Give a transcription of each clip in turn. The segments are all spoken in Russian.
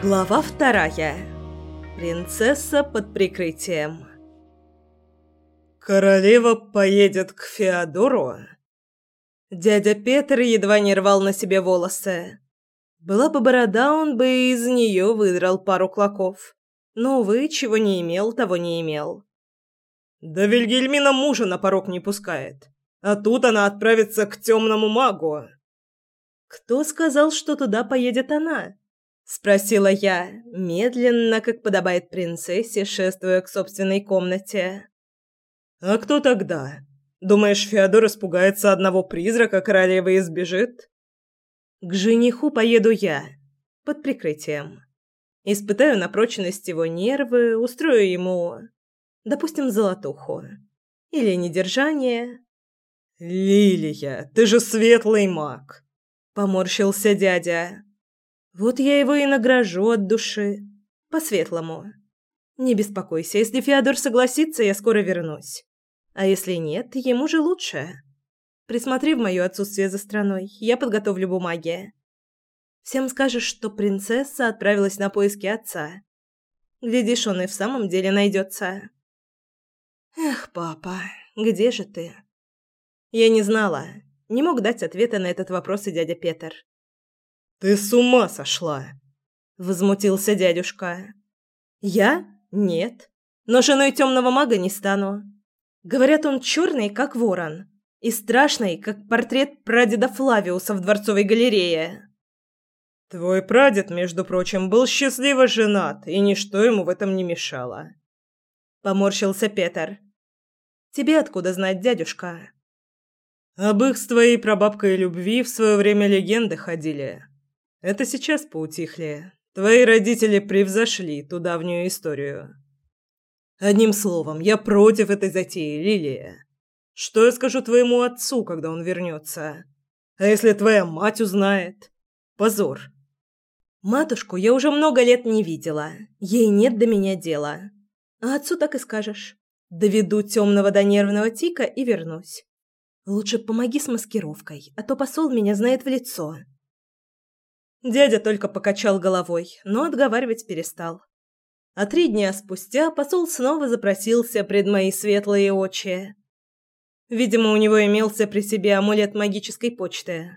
Глава вторая. Принцесса под прикрытием. Королева поедет к Феодору. Дядя Петр едва не рвал на себе волосы. Была бы борода, он бы из нее выдрал пару клоков. Но, увы, чего не имел, того не имел. Да Вильгельмина мужа на порог не пускает. А тут она отправится к темному магу. Кто сказал, что туда поедет она? спросила я, медленно, как подобает принцессе, шествуя к собственной комнате. А кто тогда? Думаешь, Феодор испугается одного призрака королевы и сбежит? К жениху поеду я, под прикрытием. Испытаю на прочность его нервы, устрою ему, допустим, золотуху или недержание. Лилия, ты же светлый маг, поморщился дядя. Вот я его и награжу от души. По-светлому. Не беспокойся, если Феодор согласится, я скоро вернусь. А если нет, ему же лучше. Присмотри в моё отсутствие за страной, я подготовлю бумаги. Всем скажешь, что принцесса отправилась на поиски отца. Глядишь, он и в самом деле найдется. Эх, папа, где же ты? Я не знала, не мог дать ответа на этот вопрос и дядя Петр. «Ты с ума сошла!» – возмутился дядюшка. «Я? Нет. Но женой темного мага не стану. Говорят, он черный, как ворон, и страшный, как портрет прадеда Флавиуса в Дворцовой галерее». «Твой прадед, между прочим, был счастливо женат, и ничто ему в этом не мешало». Поморщился Петр. «Тебе откуда знать, дядюшка?» «Об их с твоей прабабкой любви в свое время легенды ходили». Это сейчас поутихли. Твои родители превзошли ту давнюю историю. Одним словом, я против этой затеи, Лилия. Что я скажу твоему отцу, когда он вернется? А если твоя мать узнает? Позор. Матушку я уже много лет не видела. Ей нет до меня дела. А отцу так и скажешь. Доведу темного до нервного тика и вернусь. Лучше помоги с маскировкой, а то посол меня знает в лицо. Дядя только покачал головой, но отговаривать перестал. А три дня спустя посол снова запросился пред мои светлые очи. Видимо, у него имелся при себе амулет магической почты.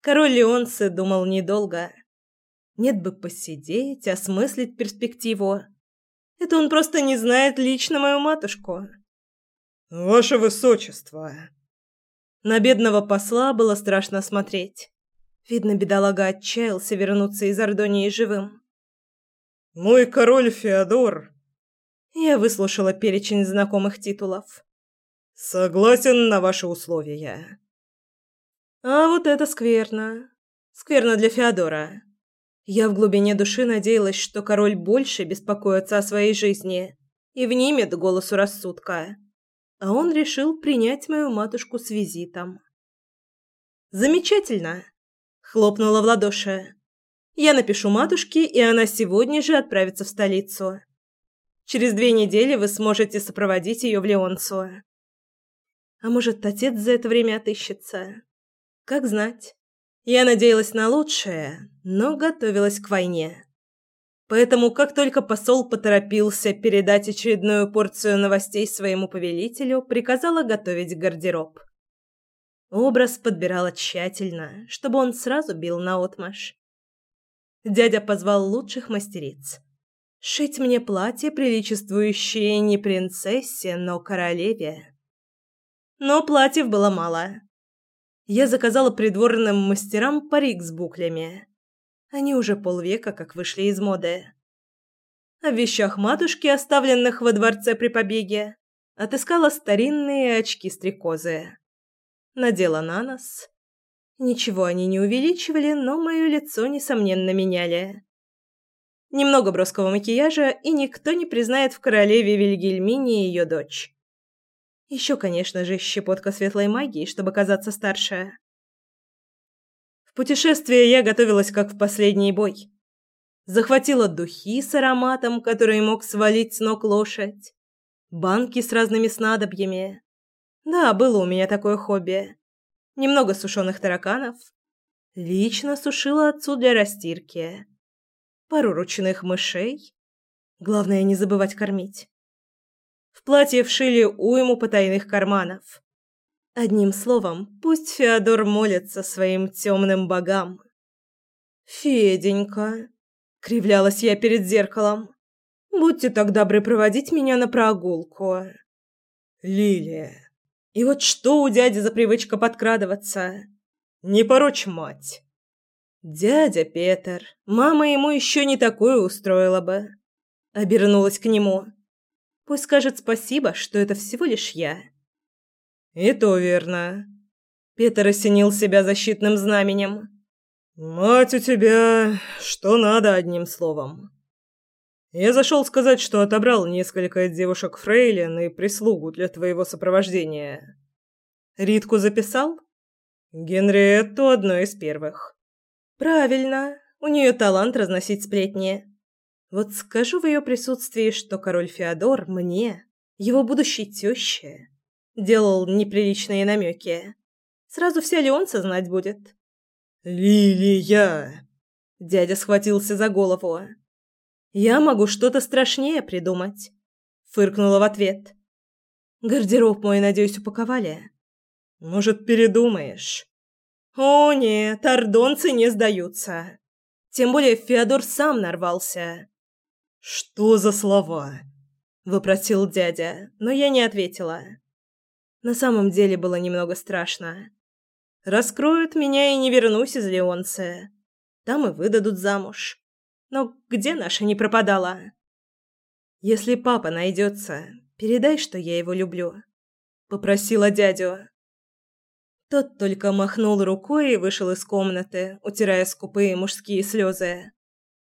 Король Леонце думал недолго. Нет бы посидеть, осмыслить перспективу. Это он просто не знает лично мою матушку. «Ваше Высочество!» На бедного посла было страшно смотреть. Видно, бедолага отчаялся вернуться из Ордонии живым. «Мой король Феодор!» Я выслушала перечень знакомых титулов. «Согласен на ваши условия». «А вот это скверно. Скверно для Феодора. Я в глубине души надеялась, что король больше беспокоится о своей жизни и внимет голосу рассудка. А он решил принять мою матушку с визитом». «Замечательно!» хлопнула в ладоши. Я напишу матушке, и она сегодня же отправится в столицу. Через две недели вы сможете сопроводить ее в Леонцу. А может, отец за это время отыщется? Как знать. Я надеялась на лучшее, но готовилась к войне. Поэтому, как только посол поторопился передать очередную порцию новостей своему повелителю, приказала готовить гардероб. Образ подбирала тщательно, чтобы он сразу бил наотмашь. Дядя позвал лучших мастериц. Шить мне платье, приличествующее не принцессе, но королеве. Но платьев было мало. Я заказала придворным мастерам парик с буклями. Они уже полвека как вышли из моды. В вещах матушки, оставленных во дворце при побеге, отыскала старинные очки-стрекозы надела на нос. Ничего они не увеличивали, но мое лицо, несомненно, меняли. Немного броского макияжа, и никто не признает в королеве Вильгельмине ее дочь. Еще, конечно же, щепотка светлой магии, чтобы казаться старше. В путешествие я готовилась как в последний бой. Захватила духи с ароматом, который мог свалить с ног лошадь, банки с разными снадобьями, да, было у меня такое хобби. немного сушеных тараканов. Лично сушила отцу для растирки. Пару ручных мышей. Главное не забывать кормить. В платье вшили уйму потайных карманов. Одним словом, пусть Феодор молится своим темным богам. «Феденька», — кривлялась я перед зеркалом, — «будьте так добры проводить меня на прогулку». «Лилия, и вот что у дяди за привычка подкрадываться? Не порочь мать!» «Дядя Петр, мама ему еще не такое устроила бы». Обернулась к нему. «Пусть скажет спасибо, что это всего лишь я». «И то верно». Петр осенил себя защитным знаменем. «Мать у тебя, что надо одним словом». Я зашел сказать, что отобрал несколько девушек фрейлин и прислугу для твоего сопровождения. Ритку записал? Генриетту одной из первых. Правильно, у нее талант разносить сплетни. Вот скажу в ее присутствии, что король Феодор мне, его будущей теще, делал неприличные намеки. Сразу вся Леонца знать будет. «Лилия!» Дядя схватился за голову. Я могу что-то страшнее придумать, фыркнула в ответ. Гардероб мой, надеюсь, упаковали. Может, передумаешь? О, нет, ордонцы не сдаются. Тем более Феодор сам нарвался. Что за слова? вопросил дядя, но я не ответила. На самом деле было немного страшно. Раскроют меня и не вернусь из Леонцы. Там и выдадут замуж. Но где наша не пропадала? Если папа найдется, передай, что я его люблю, попросила дядю. Тот только махнул рукой и вышел из комнаты, утирая скупые мужские слезы.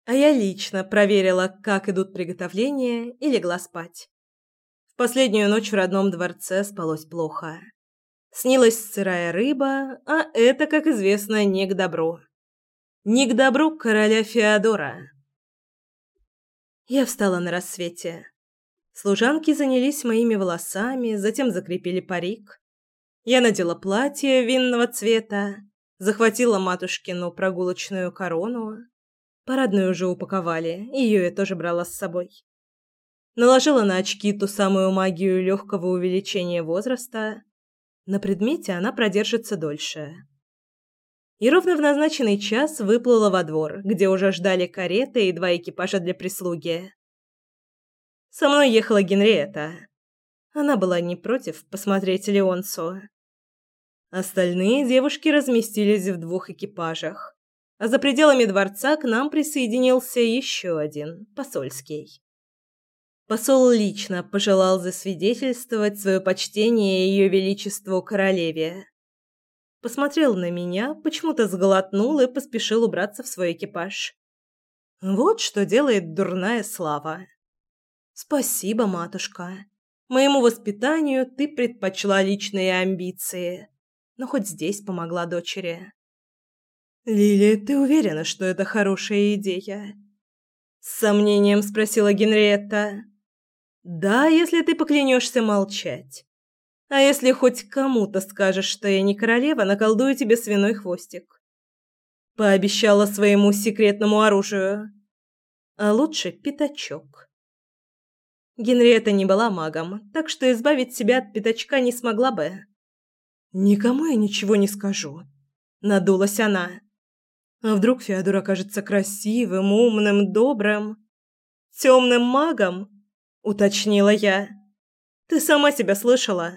А я лично проверила, как идут приготовления, и легла спать. В последнюю ночь в родном дворце спалось плохо. Снилась сырая рыба, а это, как известно, не к добру. Не к добру короля Феодора. Я встала на рассвете. Служанки занялись моими волосами, затем закрепили парик. Я надела платье винного цвета, захватила матушкину прогулочную корону. Парадную уже упаковали, ее я тоже брала с собой. Наложила на очки ту самую магию легкого увеличения возраста. На предмете она продержится дольше и ровно в назначенный час выплыла во двор, где уже ждали кареты и два экипажа для прислуги. Со мной ехала Генриетта. Она была не против посмотреть Леонсу. Остальные девушки разместились в двух экипажах, а за пределами дворца к нам присоединился еще один, посольский. Посол лично пожелал засвидетельствовать свое почтение ее величеству королеве посмотрел на меня, почему-то сглотнул и поспешил убраться в свой экипаж. Вот что делает дурная слава. Спасибо, матушка. Моему воспитанию ты предпочла личные амбиции, но хоть здесь помогла дочери. Лили, ты уверена, что это хорошая идея? С сомнением спросила Генриетта. Да, если ты поклянешься молчать. А если хоть кому-то скажешь, что я не королева, наколдую тебе свиной хвостик. Пообещала своему секретному оружию. А лучше пятачок. Генриетта не была магом, так что избавить себя от пятачка не смогла бы. «Никому я ничего не скажу», — надулась она. «А вдруг Феодор окажется красивым, умным, добрым, темным магом?» — уточнила я. «Ты сама себя слышала?»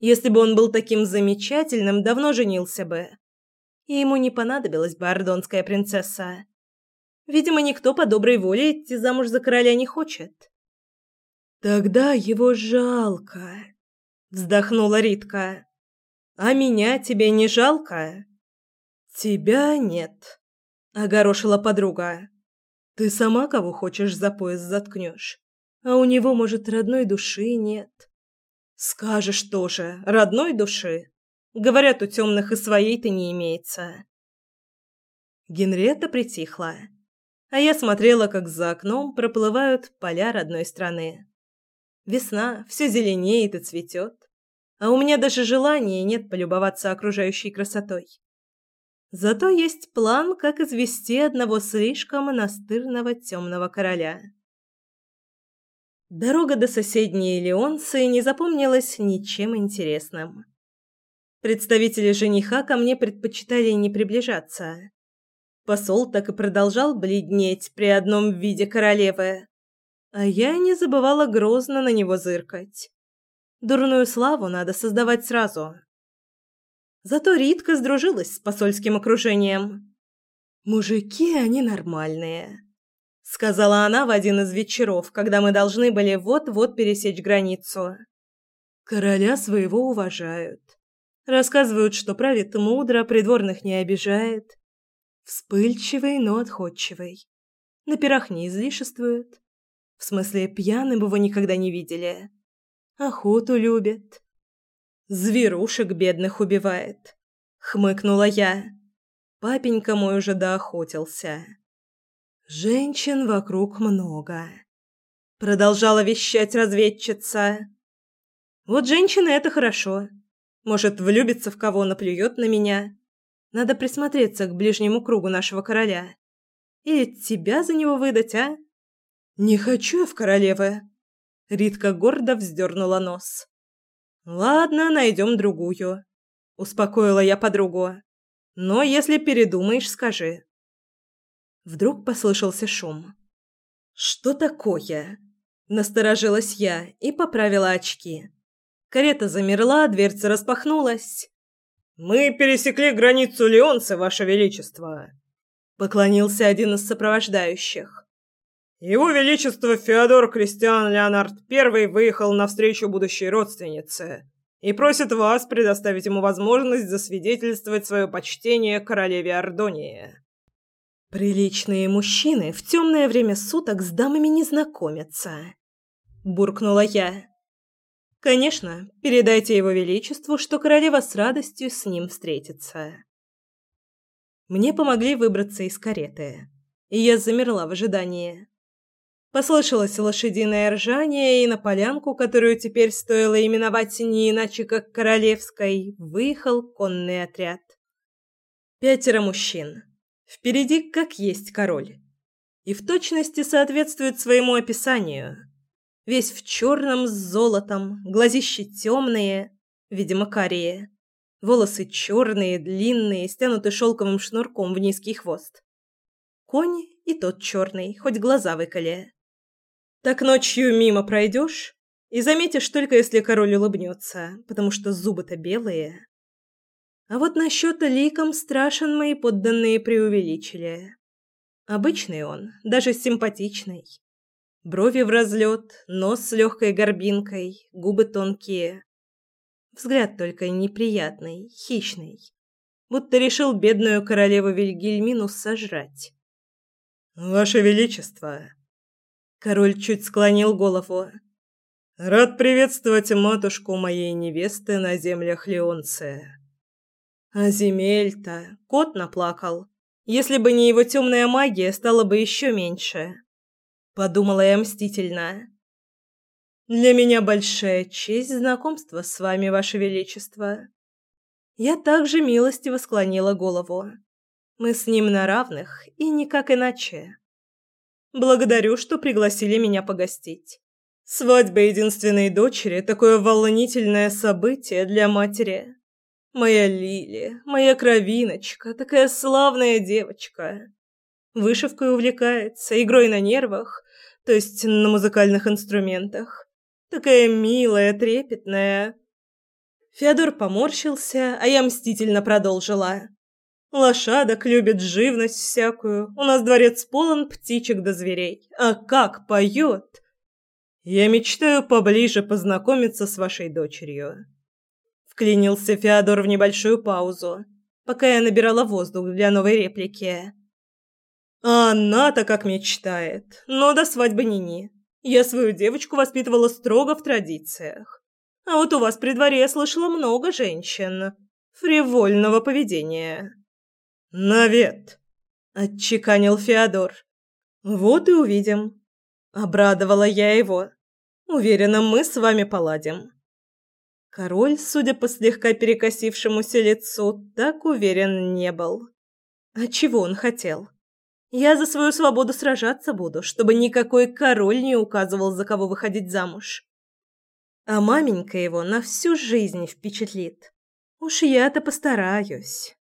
Если бы он был таким замечательным, давно женился бы. И ему не понадобилась бы ордонская принцесса. Видимо, никто по доброй воле идти замуж за короля не хочет. Тогда его жалко, вздохнула Ритка. А меня тебе не жалко? Тебя нет, огорошила подруга. Ты сама кого хочешь за пояс заткнешь, а у него, может, родной души нет. Скажешь тоже, родной души. Говорят, у темных и своей-то не имеется. Генриетта притихла, а я смотрела, как за окном проплывают поля родной страны. Весна, все зеленеет и цветет, а у меня даже желания нет полюбоваться окружающей красотой. Зато есть план, как извести одного слишком настырного темного короля. Дорога до соседней Леонции не запомнилась ничем интересным. Представители жениха ко мне предпочитали не приближаться. Посол так и продолжал бледнеть при одном виде королевы, а я не забывала грозно на него зыркать. Дурную славу надо создавать сразу. Зато Ритка сдружилась с посольским окружением. «Мужики, они нормальные», — сказала она в один из вечеров, когда мы должны были вот-вот пересечь границу. «Короля своего уважают. Рассказывают, что правит мудро, придворных не обижает. Вспыльчивый, но отходчивый. На пирах не излишествует. В смысле, пьяным его никогда не видели. Охоту любит. Зверушек бедных убивает. Хмыкнула я. Папенька мой уже доохотился. Женщин вокруг много. Продолжала вещать разведчица. Вот женщины это хорошо. Может, влюбится в кого, наплюет на меня. Надо присмотреться к ближнему кругу нашего короля. Или тебя за него выдать, а? Не хочу я в королевы. Ритка гордо вздернула нос. Ладно, найдем другую, успокоила я подругу. Но если передумаешь, скажи. Вдруг послышался шум. Что такое? Насторожилась я и поправила очки. Карета замерла, дверца распахнулась. Мы пересекли границу Леонца, ваше величество, поклонился один из сопровождающих. Его Величество Феодор Кристиан Леонард I выехал навстречу будущей родственнице и просит вас предоставить ему возможность засвидетельствовать свое почтение королеве Ордонии. Приличные мужчины в темное время суток с дамами не знакомятся, буркнула я. Конечно, передайте его величеству, что королева с радостью с ним встретится. Мне помогли выбраться из кареты, и я замерла в ожидании. Послышалось лошадиное ржание, и на полянку, которую теперь стоило именовать не иначе как Королевской, выехал конный отряд. Пятеро мужчин. Впереди как есть король. И в точности соответствует своему описанию. Весь в черном с золотом, глазищи темные, видимо, карие. Волосы черные, длинные, стянуты шелковым шнурком в низкий хвост. Конь и тот черный, хоть глаза выколи. Так ночью мимо пройдешь и заметишь только, если король улыбнется, потому что зубы-то белые. А вот насчет ликом страшен мои подданные преувеличили. Обычный он, даже симпатичный. Брови в разлет, нос с легкой горбинкой, губы тонкие. Взгляд только неприятный, хищный. Будто решил бедную королеву Вильгельмину сожрать. «Ваше Величество!» Король чуть склонил голову. Рад приветствовать матушку моей невесты на землях Леонция. А земель-то кот наплакал. Если бы не его темная магия, стало бы еще меньше. Подумала я мстительно. Для меня большая честь знакомства с вами, ваше величество. Я также милостиво склонила голову. Мы с ним на равных и никак иначе. Благодарю, что пригласили меня погостить. Свадьба единственной дочери – такое волнительное событие для матери. Моя Лили, моя кровиночка, такая славная девочка. Вышивкой увлекается, игрой на нервах, то есть на музыкальных инструментах. Такая милая, трепетная. Феодор поморщился, а я мстительно продолжила. Лошадок любит живность всякую. У нас дворец полон птичек да зверей. А как поет! Я мечтаю поближе познакомиться с вашей дочерью. Вклинился Феодор в небольшую паузу, пока я набирала воздух для новой реплики. А она-то как мечтает. Но до свадьбы ни-ни. Я свою девочку воспитывала строго в традициях. А вот у вас при дворе я слышала много женщин фривольного поведения. «Навет!» – отчеканил Феодор. «Вот и увидим». Обрадовала я его. «Уверена, мы с вами поладим». Король, судя по слегка перекосившемуся лицу, так уверен не был. А чего он хотел? Я за свою свободу сражаться буду, чтобы никакой король не указывал, за кого выходить замуж. А маменька его на всю жизнь впечатлит. Уж я-то постараюсь.